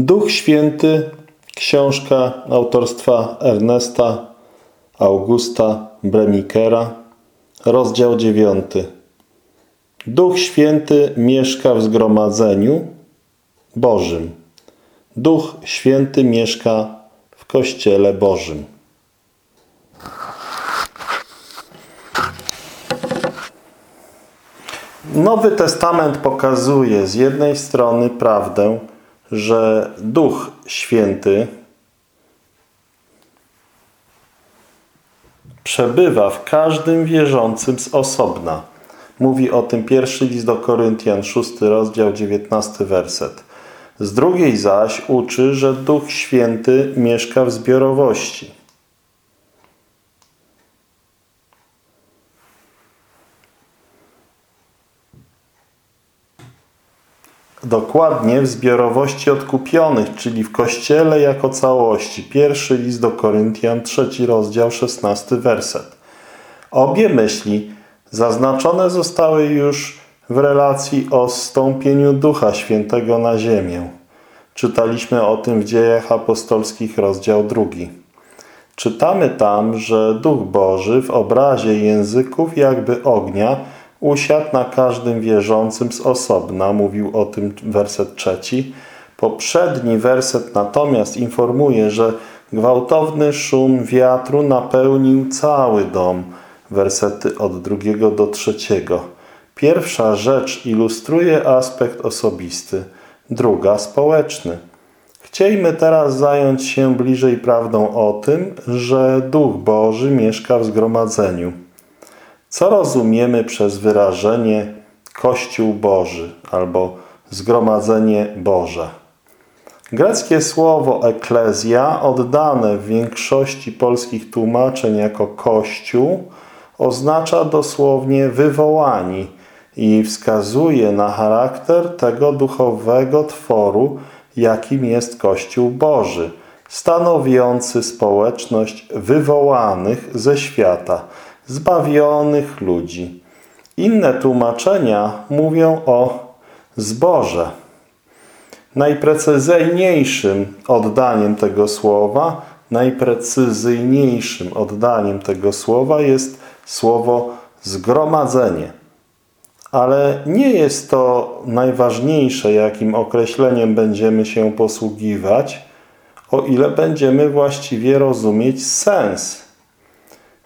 Duch Święty, książka autorstwa Ernesta Augusta Bremikera, rozdział 9. Duch Święty mieszka w zgromadzeniu Bożym. Duch Święty mieszka w Kościele Bożym. Nowy Testament pokazuje z jednej strony prawdę, że Duch Święty przebywa w każdym wierzącym z osobna. Mówi o tym pierwszy list do Koryntian, szósty rozdział, dziewiętnasty werset. Z drugiej zaś uczy, że Duch Święty mieszka w zbiorowości. Dokładnie w zbiorowości odkupionych, czyli w Kościele jako całości. Pierwszy list do Koryntian, trzeci rozdział, szesnasty werset. Obie myśli zaznaczone zostały już w relacji o stąpieniu Ducha Świętego na ziemię. Czytaliśmy o tym w dziejach apostolskich, rozdział drugi. Czytamy tam, że Duch Boży w obrazie języków jakby ognia usiadł na każdym wierzącym z osobna. Mówił o tym werset trzeci. Poprzedni werset natomiast informuje, że gwałtowny szum wiatru napełnił cały dom. Wersety od drugiego do trzeciego. Pierwsza rzecz ilustruje aspekt osobisty, druga społeczny. Chciejmy teraz zająć się bliżej prawdą o tym, że Duch Boży mieszka w zgromadzeniu. Co rozumiemy przez wyrażenie Kościół Boży albo Zgromadzenie Boże? Greckie słowo eklezja, oddane w większości polskich tłumaczeń jako Kościół, oznacza dosłownie wywołani i wskazuje na charakter tego duchowego tworu, jakim jest Kościół Boży, stanowiący społeczność wywołanych ze świata – zbawionych ludzi. Inne tłumaczenia mówią o zboże. Najprecyzyjniejszym oddaniem tego słowa, najprecyzyjniejszym oddaniem tego słowa jest słowo zgromadzenie. Ale nie jest to najważniejsze, jakim określeniem będziemy się posługiwać, o ile będziemy właściwie rozumieć sens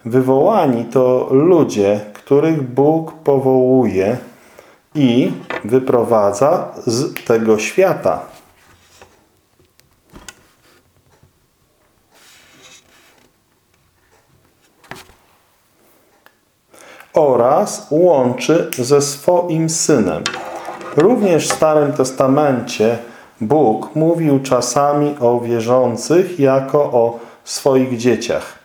Wywołani to ludzie, których Bóg powołuje i wyprowadza z tego świata. Oraz łączy ze swoim Synem. Również w Starym Testamencie Bóg mówił czasami o wierzących jako o swoich dzieciach.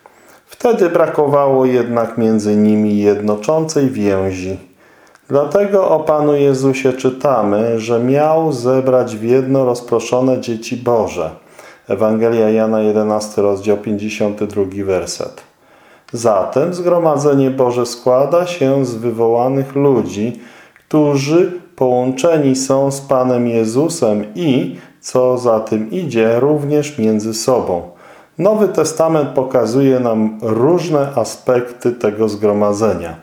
Wtedy brakowało jednak między nimi jednoczącej więzi. Dlatego o Panu Jezusie czytamy, że miał zebrać w jedno rozproszone dzieci Boże. Ewangelia Jana 11, rozdział 52, werset. Zatem zgromadzenie Boże składa się z wywołanych ludzi, którzy połączeni są z Panem Jezusem i, co za tym idzie, również między sobą. Nowy Testament pokazuje nam różne aspekty tego zgromadzenia.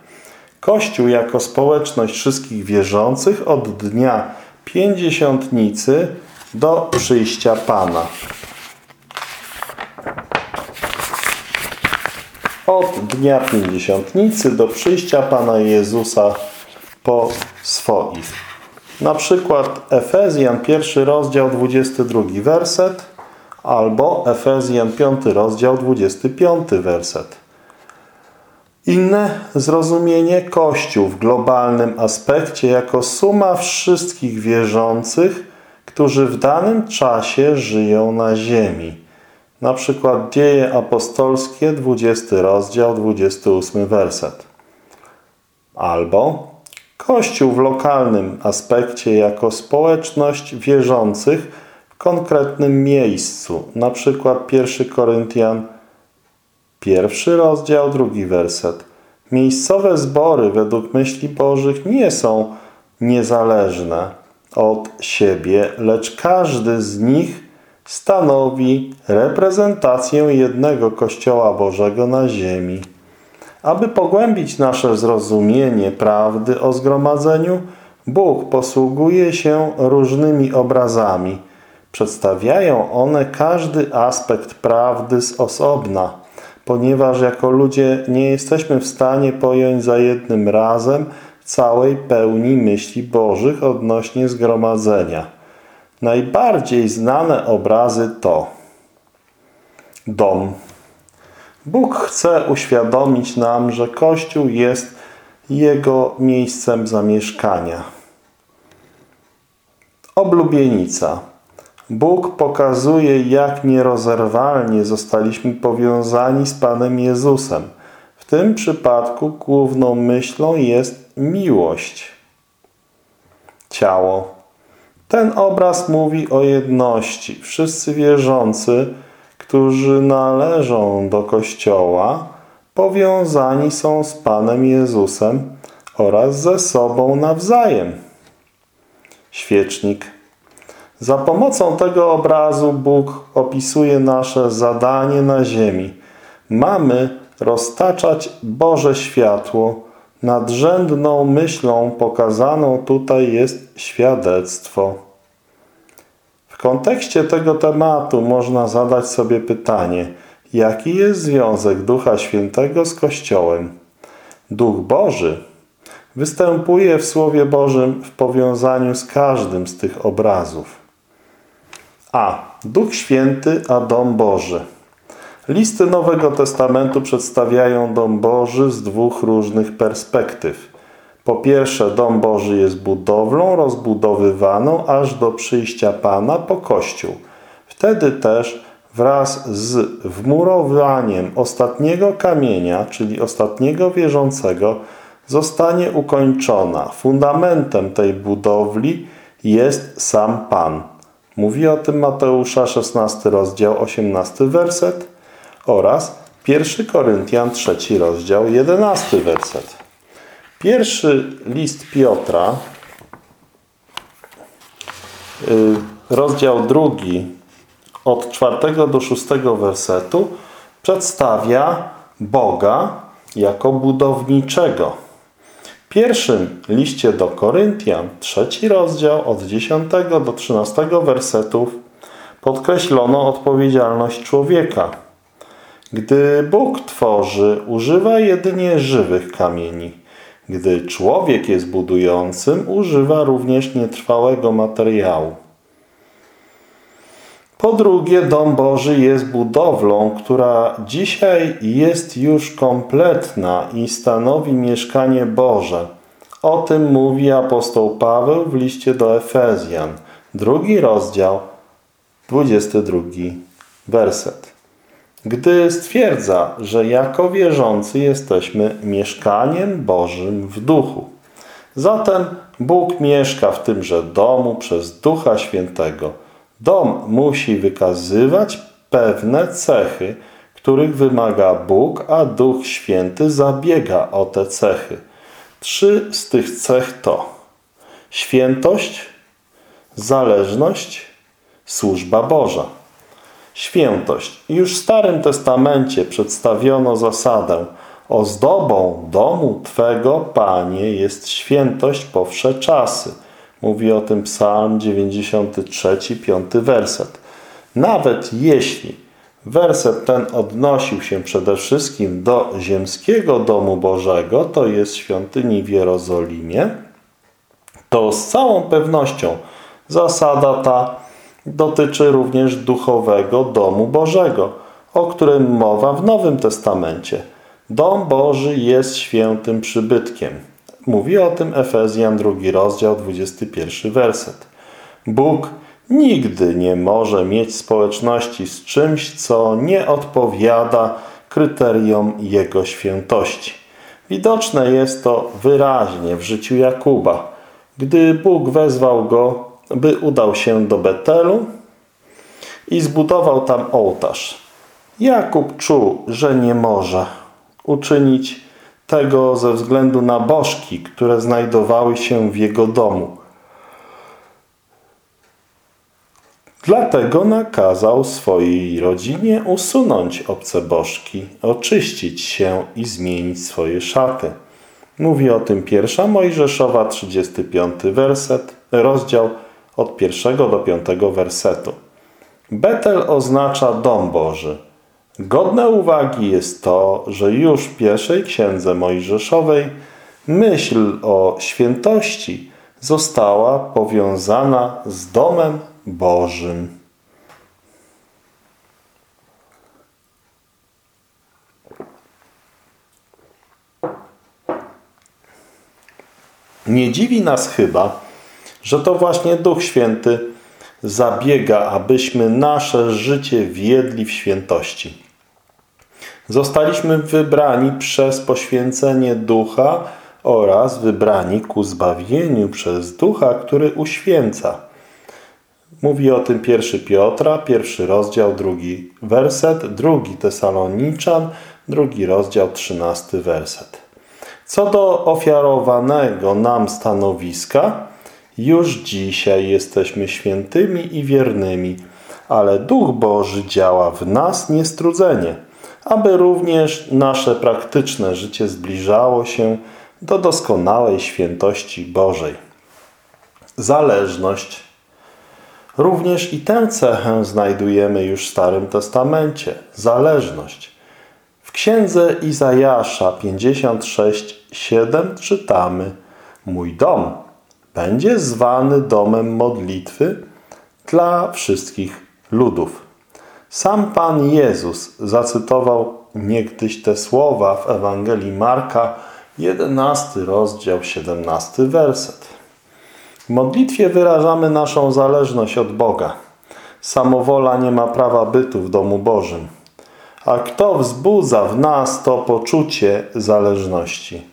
Kościół jako społeczność wszystkich wierzących od dnia pięćdziesiątnicy do przyjścia Pana. Od dnia pięćdziesiątnicy do przyjścia Pana Jezusa po swoich. Na przykład Efezjan, pierwszy rozdział, 22 werset albo Efezjan 5 rozdział 25 werset. Inne zrozumienie Kościół w globalnym aspekcie jako suma wszystkich wierzących, którzy w danym czasie żyją na ziemi. Na przykład Dzieje Apostolskie, 20 rozdział, 28 werset. Albo Kościół w lokalnym aspekcie jako społeczność wierzących, konkretnym miejscu. Na przykład 1 Koryntian, pierwszy rozdział, drugi werset. Miejscowe zbory według myśli Bożych nie są niezależne od siebie, lecz każdy z nich stanowi reprezentację jednego Kościoła Bożego na ziemi. Aby pogłębić nasze zrozumienie prawdy o zgromadzeniu, Bóg posługuje się różnymi obrazami. Przedstawiają one każdy aspekt prawdy z osobna, ponieważ jako ludzie nie jesteśmy w stanie pojąć za jednym razem całej pełni myśli Bożych odnośnie zgromadzenia. Najbardziej znane obrazy to dom. Bóg chce uświadomić nam, że Kościół jest Jego miejscem zamieszkania. Oblubienica. Bóg pokazuje, jak nierozerwalnie zostaliśmy powiązani z Panem Jezusem. W tym przypadku główną myślą jest miłość. Ciało. Ten obraz mówi o jedności. Wszyscy wierzący, którzy należą do Kościoła, powiązani są z Panem Jezusem oraz ze sobą nawzajem. Świecznik. Za pomocą tego obrazu Bóg opisuje nasze zadanie na ziemi. Mamy roztaczać Boże światło. Nadrzędną myślą pokazaną tutaj jest świadectwo. W kontekście tego tematu można zadać sobie pytanie, jaki jest związek Ducha Świętego z Kościołem? Duch Boży występuje w Słowie Bożym w powiązaniu z każdym z tych obrazów. A. Duch Święty, a Dom Boży. Listy Nowego Testamentu przedstawiają Dom Boży z dwóch różnych perspektyw. Po pierwsze, Dom Boży jest budowlą rozbudowywaną aż do przyjścia Pana po Kościół. Wtedy też wraz z wmurowaniem ostatniego kamienia, czyli ostatniego wierzącego, zostanie ukończona. Fundamentem tej budowli jest sam Pan. Mówi o tym Mateusza 16 rozdział 18 werset oraz 1 Koryntian 3 rozdział 11 werset. Pierwszy list Piotra, y, rozdział drugi od 4 do 6 wersetu przedstawia Boga jako budowniczego. Pierwszym liście do Koryntian, trzeci rozdział od 10 do 13 wersetów podkreślono odpowiedzialność człowieka. Gdy Bóg tworzy, używa jedynie żywych kamieni. Gdy człowiek jest budującym, używa również nietrwałego materiału. Po drugie, Dom Boży jest budowlą, która dzisiaj jest już kompletna i stanowi mieszkanie Boże. O tym mówi apostoł Paweł w liście do Efezjan, drugi rozdział, 22 werset. Gdy stwierdza, że jako wierzący jesteśmy mieszkaniem Bożym w duchu. Zatem Bóg mieszka w tymże domu przez Ducha Świętego – Dom musi wykazywać pewne cechy, których wymaga Bóg, a Duch Święty zabiega o te cechy. Trzy z tych cech to świętość, zależność, służba Boża. Świętość. Już w Starym Testamencie przedstawiono zasadę ozdobą domu Twego, Panie, jest świętość po wsze czasy – Mówi o tym Psalm 93, 5 werset. Nawet jeśli werset ten odnosił się przede wszystkim do ziemskiego domu Bożego, to jest świątyni w Jerozolimie, to z całą pewnością zasada ta dotyczy również duchowego domu Bożego, o którym mowa w Nowym Testamencie. Dom Boży jest świętym przybytkiem. Mówi o tym Efezjan, drugi rozdział, 21 werset. Bóg nigdy nie może mieć społeczności z czymś, co nie odpowiada kryterium Jego świętości. Widoczne jest to wyraźnie w życiu Jakuba. Gdy Bóg wezwał go, by udał się do Betelu i zbudował tam ołtarz. Jakub czuł, że nie może uczynić tego ze względu na bożki, które znajdowały się w jego domu. Dlatego nakazał swojej rodzinie usunąć obce bożki, oczyścić się i zmienić swoje szaty. Mówi o tym pierwsza Mojżeszowa, 35 werset, rozdział od pierwszego do piątego wersetu. Betel oznacza dom Boży. Godne uwagi jest to, że już w pierwszej księdze Mojżeszowej myśl o świętości została powiązana z domem Bożym. Nie dziwi nas chyba, że to właśnie Duch Święty zabiega, abyśmy nasze życie wiedli w świętości. Zostaliśmy wybrani przez poświęcenie Ducha oraz wybrani ku zbawieniu przez Ducha, który uświęca. Mówi o tym pierwszy Piotra, pierwszy rozdział, drugi werset, drugi Tesaloniczan, drugi rozdział, trzynasty werset. Co do ofiarowanego nam stanowiska, już dzisiaj jesteśmy świętymi i wiernymi, ale Duch Boży działa w nas niestrudzenie, aby również nasze praktyczne życie zbliżało się do doskonałej świętości Bożej. Zależność. Również i tę cechę znajdujemy już w Starym Testamencie. Zależność. W księdze Izajasza 56:7 czytamy Mój dom będzie zwany domem modlitwy dla wszystkich ludów. Sam Pan Jezus zacytował niegdyś te słowa w Ewangelii Marka 11 rozdział, 17 werset. W modlitwie wyrażamy naszą zależność od Boga. Samowola nie ma prawa bytu w domu Bożym. A kto wzbudza w nas to poczucie zależności?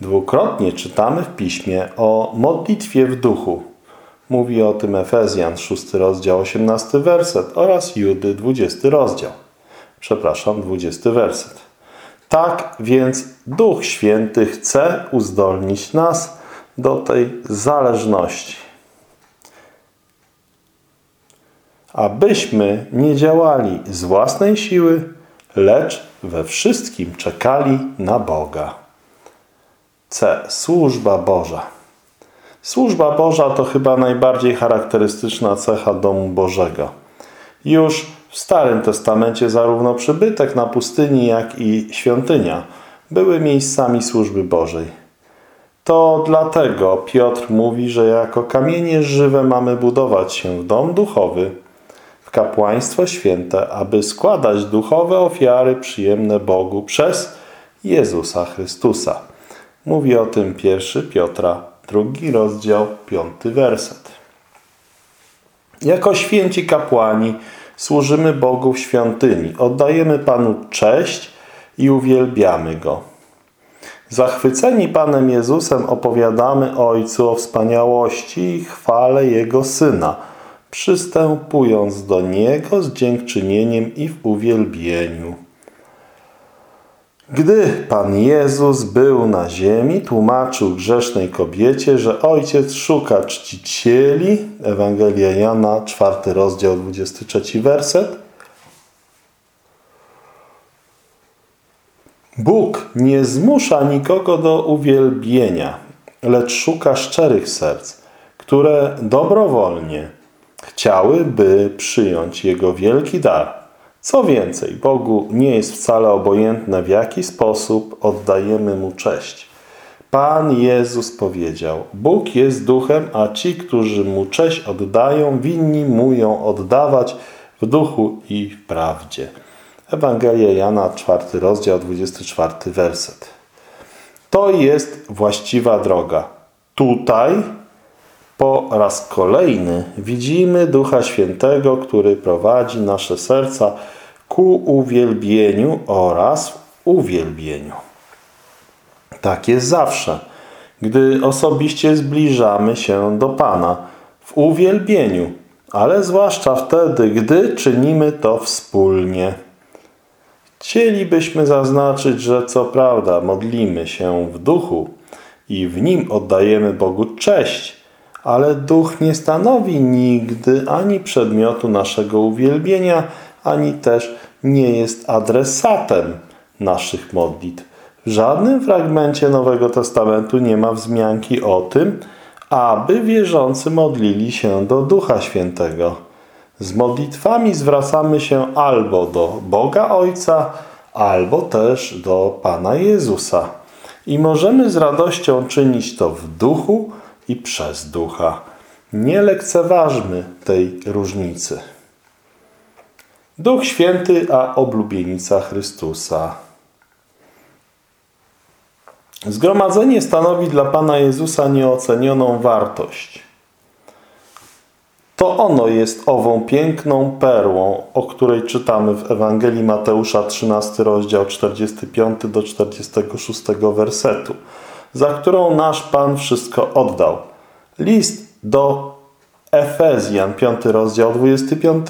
Dwukrotnie czytamy w Piśmie o modlitwie w duchu. Mówi o tym Efezjan, 6 rozdział, 18 werset oraz Judy, 20 rozdział. Przepraszam, 20 werset. Tak więc Duch Święty chce uzdolnić nas do tej zależności. Abyśmy nie działali z własnej siły, lecz we wszystkim czekali na Boga. C. Służba Boża. Służba Boża to chyba najbardziej charakterystyczna cecha domu Bożego. Już w Starym Testamencie zarówno przybytek na pustyni, jak i świątynia były miejscami służby Bożej. To dlatego Piotr mówi, że jako kamienie żywe mamy budować się w dom duchowy, w kapłaństwo święte, aby składać duchowe ofiary przyjemne Bogu przez Jezusa Chrystusa. Mówi o tym pierwszy Piotra, drugi rozdział, piąty werset. Jako święci kapłani służymy Bogu w świątyni, oddajemy Panu cześć i uwielbiamy Go. Zachwyceni Panem Jezusem opowiadamy Ojcu o wspaniałości i chwale Jego Syna, przystępując do Niego z dziękczynieniem i w uwielbieniu. Gdy Pan Jezus był na ziemi, tłumaczył grzesznej kobiecie, że Ojciec szuka czcicieli. Ewangelia Jana, 4 rozdział, 23 werset. Bóg nie zmusza nikogo do uwielbienia, lecz szuka szczerych serc, które dobrowolnie chciałyby przyjąć Jego wielki dar co więcej, Bogu nie jest wcale obojętne, w jaki sposób oddajemy Mu cześć. Pan Jezus powiedział, Bóg jest duchem, a ci, którzy Mu cześć oddają, winni Mu ją oddawać w duchu i w prawdzie. Ewangelia Jana, 4 rozdział, 24 werset. To jest właściwa droga. Tutaj po raz kolejny widzimy Ducha Świętego, który prowadzi nasze serca ku uwielbieniu oraz uwielbieniu. Tak jest zawsze, gdy osobiście zbliżamy się do Pana w uwielbieniu, ale zwłaszcza wtedy, gdy czynimy to wspólnie. Chcielibyśmy zaznaczyć, że co prawda modlimy się w duchu i w nim oddajemy Bogu cześć, ale duch nie stanowi nigdy ani przedmiotu naszego uwielbienia, ani też nie jest adresatem naszych modlitw. W żadnym fragmencie Nowego Testamentu nie ma wzmianki o tym, aby wierzący modlili się do Ducha Świętego. Z modlitwami zwracamy się albo do Boga Ojca, albo też do Pana Jezusa. I możemy z radością czynić to w duchu i przez ducha. Nie lekceważmy tej różnicy. Duch Święty, a oblubienica Chrystusa. Zgromadzenie stanowi dla Pana Jezusa nieocenioną wartość. To ono jest ową piękną perłą, o której czytamy w Ewangelii Mateusza 13 rozdział 45 do 46 wersetu, za którą nasz Pan wszystko oddał. List do Efezjan 5 rozdział 25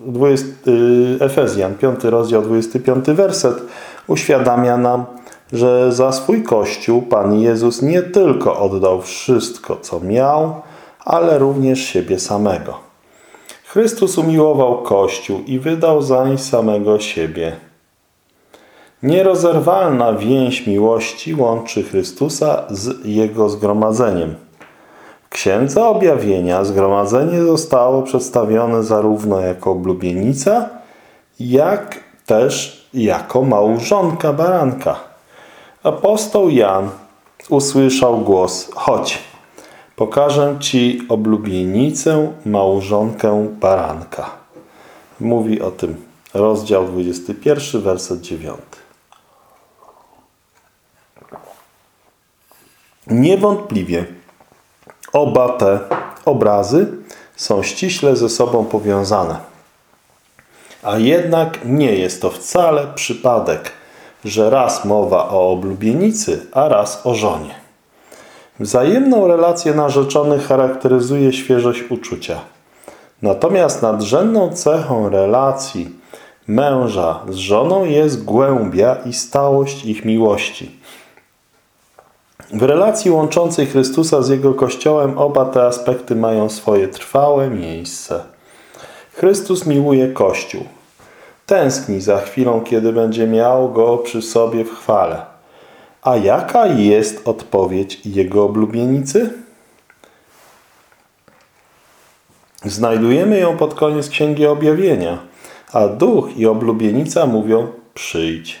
20, y, Efezjan 5 rozdział 25 werset uświadamia nam, że za swój Kościół Pan Jezus nie tylko oddał wszystko, co miał, ale również siebie samego. Chrystus umiłował Kościół i wydał zań samego siebie. Nierozerwalna więź miłości łączy Chrystusa z Jego zgromadzeniem. Księdze Objawienia zgromadzenie zostało przedstawione zarówno jako oblubienica, jak też jako małżonka baranka. Apostoł Jan usłyszał głos, chodź, pokażę Ci oblubienicę, małżonkę baranka. Mówi o tym rozdział 21, werset 9. Niewątpliwie oba te obrazy są ściśle ze sobą powiązane. A jednak nie jest to wcale przypadek, że raz mowa o oblubienicy, a raz o żonie. Wzajemną relację narzeczonych charakteryzuje świeżość uczucia. Natomiast nadrzędną cechą relacji męża z żoną jest głębia i stałość ich miłości. W relacji łączącej Chrystusa z Jego Kościołem oba te aspekty mają swoje trwałe miejsce. Chrystus miłuje Kościół. Tęskni za chwilą, kiedy będzie miał Go przy sobie w chwale. A jaka jest odpowiedź Jego oblubienicy? Znajdujemy ją pod koniec Księgi Objawienia. A duch i oblubienica mówią przyjdź.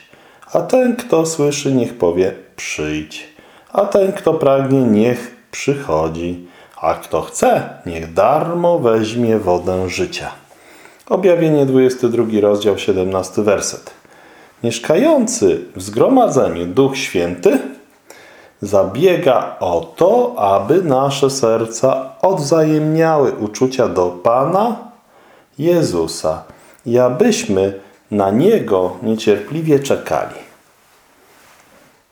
A ten, kto słyszy, niech powie przyjdź. A ten, kto pragnie, niech przychodzi. A kto chce, niech darmo weźmie wodę życia. Objawienie 22 rozdział 17 werset. Mieszkający w zgromadzeniu Duch Święty zabiega o to, aby nasze serca odwzajemniały uczucia do Pana Jezusa i abyśmy na Niego niecierpliwie czekali.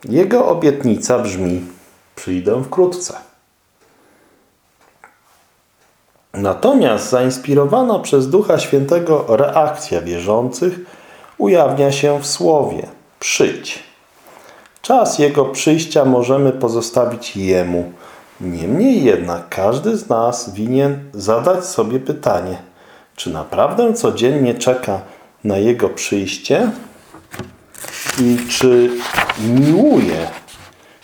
Jego obietnica brzmi: Przyjdę wkrótce. Natomiast zainspirowana przez Ducha Świętego reakcja wierzących ujawnia się w słowie przyjdź. Czas Jego przyjścia możemy pozostawić Jemu. Niemniej jednak każdy z nas winien zadać sobie pytanie, czy naprawdę codziennie czeka na Jego przyjście i czy miłuje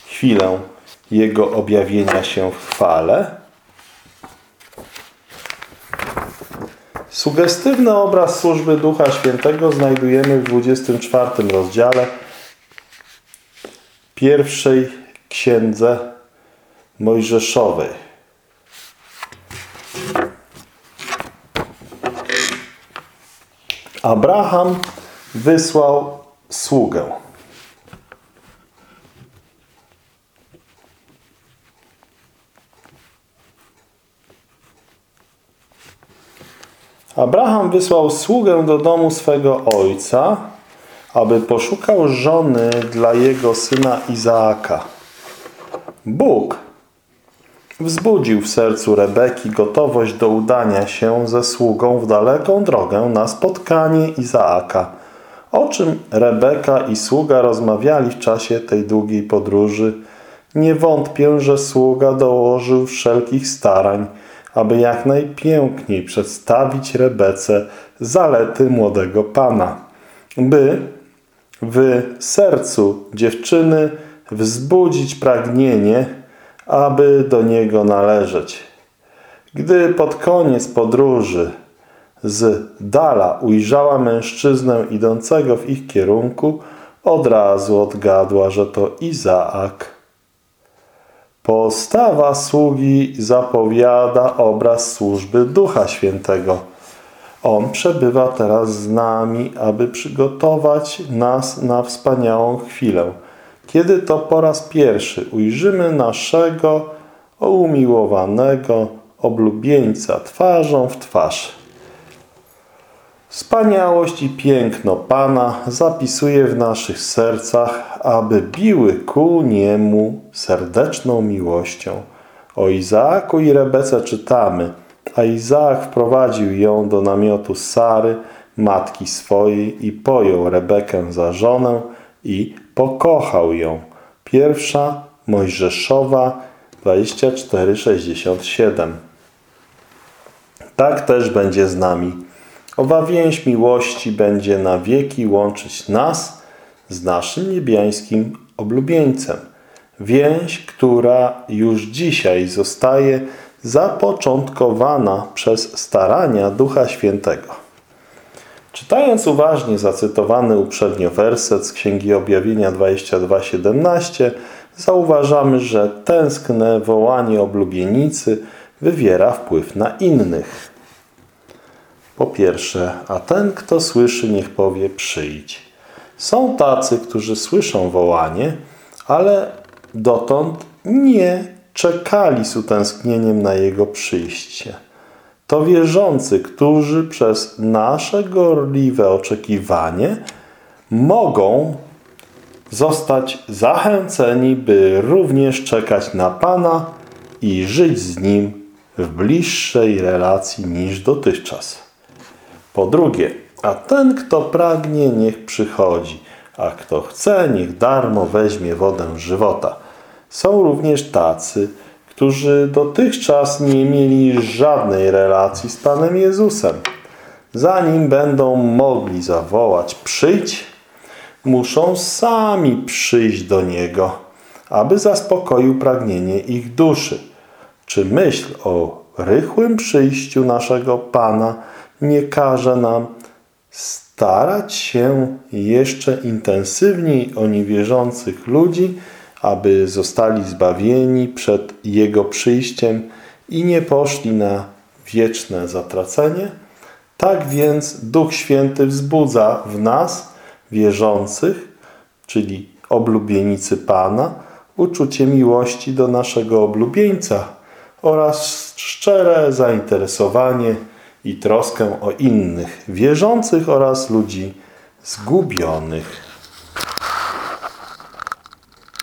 chwilę Jego objawienia się w chwale? Sugestywny obraz służby Ducha Świętego znajdujemy w 24 rozdziale pierwszej księdze Mojżeszowej. Abraham wysłał sługę. Abraham wysłał sługę do domu swego ojca, aby poszukał żony dla jego syna Izaaka. Bóg wzbudził w sercu Rebeki gotowość do udania się ze sługą w daleką drogę na spotkanie Izaaka, o czym Rebeka i sługa rozmawiali w czasie tej długiej podróży Nie wątpię, że sługa dołożył wszelkich starań, aby jak najpiękniej przedstawić Rebece zalety młodego pana, by w sercu dziewczyny wzbudzić pragnienie, aby do niego należeć. Gdy pod koniec podróży z dala ujrzała mężczyznę idącego w ich kierunku, od razu odgadła, że to Izaak. Postawa sługi zapowiada obraz służby Ducha Świętego. On przebywa teraz z nami, aby przygotować nas na wspaniałą chwilę, kiedy to po raz pierwszy ujrzymy naszego umiłowanego oblubieńca twarzą w twarz. Wspaniałość i piękno Pana zapisuje w naszych sercach, aby biły ku Niemu serdeczną miłością. O Izaaku i Rebece czytamy, a Izaak wprowadził ją do namiotu Sary, matki swojej i pojął Rebekę za żonę i pokochał ją. Pierwsza Mojżeszowa 24:67 Tak też będzie z nami. Owa więź miłości będzie na wieki łączyć nas z naszym niebiańskim oblubieńcem. Więź, która już dzisiaj zostaje zapoczątkowana przez starania Ducha Świętego. Czytając uważnie zacytowany uprzednio werset z Księgi Objawienia 22:17, zauważamy, że tęskne wołanie oblubienicy wywiera wpływ na innych. Po pierwsze, a ten, kto słyszy, niech powie przyjdź. Są tacy, którzy słyszą wołanie, ale dotąd nie czekali z utęsknieniem na jego przyjście. To wierzący, którzy przez nasze gorliwe oczekiwanie mogą zostać zachęceni, by również czekać na Pana i żyć z Nim w bliższej relacji niż dotychczas. Po drugie, a ten, kto pragnie, niech przychodzi, a kto chce, niech darmo weźmie wodę żywota. Są również tacy, którzy dotychczas nie mieli żadnej relacji z Panem Jezusem. Zanim będą mogli zawołać przyjdź, muszą sami przyjść do Niego, aby zaspokoił pragnienie ich duszy. Czy myśl o rychłym przyjściu naszego Pana nie każe nam starać się jeszcze intensywniej o niewierzących ludzi, aby zostali zbawieni przed Jego przyjściem i nie poszli na wieczne zatracenie? Tak więc Duch Święty wzbudza w nas, wierzących, czyli oblubienicy Pana, uczucie miłości do naszego oblubieńca oraz szczere zainteresowanie i troskę o innych wierzących oraz ludzi zgubionych.